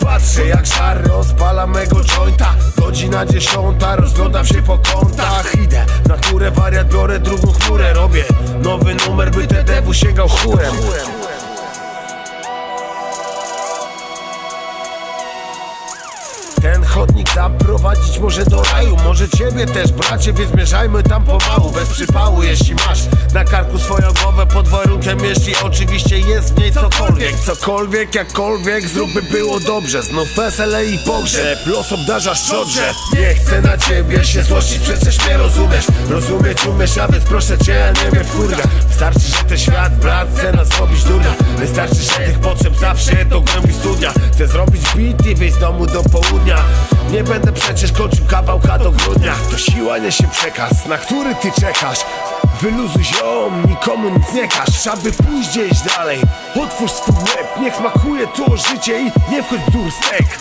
Patrzę jak żar rozpala mego jointa. Godzina dziesiąta, rozglądam się po kątach. Idę na górę, wariat, biorę drugą chmurę. Robię nowy numer, by TDW sięgał chórem Chodnik zaprowadzić może do raju. Może ciebie też bracie, więc zmierzajmy tam pomału Bez przypału, jeśli masz na karku swoją głowę Pod warunkiem, jeśli oczywiście jest w niej cokolwiek. Cokolwiek, jakkolwiek, zróbmy było dobrze. Znów wesele i pogrzeb, los obdarza szczodrze. Nie chcę na ciebie się złościć, przecież mnie rozumiesz. Rozumieć umiesz, a więc proszę cię, nie wiem wkurwia. Wystarczy, że ten świat, brat, chce nas zrobić durnia Wystarczy, że tych potrzeb zawsze do głębi studnia Chcę zrobić beat i wyjść z domu do południa. Nie będę przecież kończył kawałka do grudnia. To siła niesie przekaz, na który ty czekasz. Wyluzuj ziom, nikomu nic nie każ. Aby pójść gdzieś dalej. Otwórz swój łeb, niech smakuje to życie I nie wchodź w dur. Stek.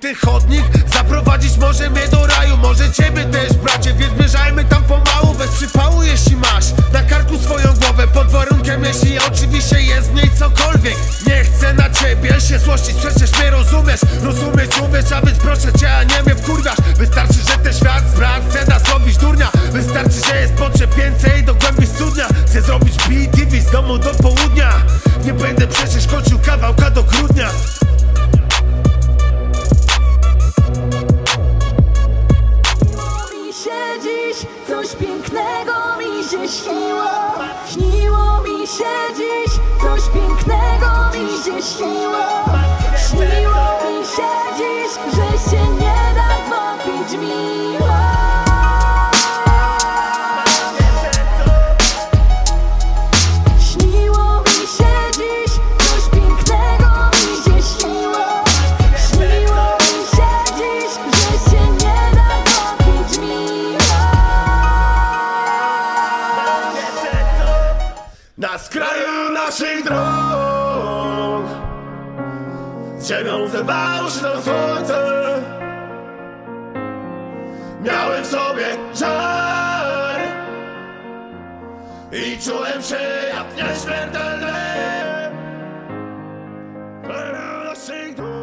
Ty chodnik zaprowadzić może mnie do raju. Może ciebie też bracie, więc zmierzajmy tam pomału. Bez przypału jeśli masz. Na karku się złościć, przecież mnie rozumiesz. Rozumieć umiesz, a więc proszę cię, a nie mnie wkurwiasz. Wystarczy, że ten świat z chce nas zrobić durnia. Wystarczy, że jest potrzeb więcej do głębi studnia. Chcę zrobić beat i z domu do południa. Nie będę przecież kończył kawałka do grudnia. Coś pięknego mi się śniło. Śniło mi się dziś coś pięknego mi śniło mi się dziś, że się nie da zwątpić miło mi się dziś coś pięknego mi się śniło mi się dziś, że się nie da zwątpić miło Na skraju naszych dróg Ziemią zerwało się tam słońce Miałem w sobie żar I czułem się jak nieśmiertelny. Naszych dłoni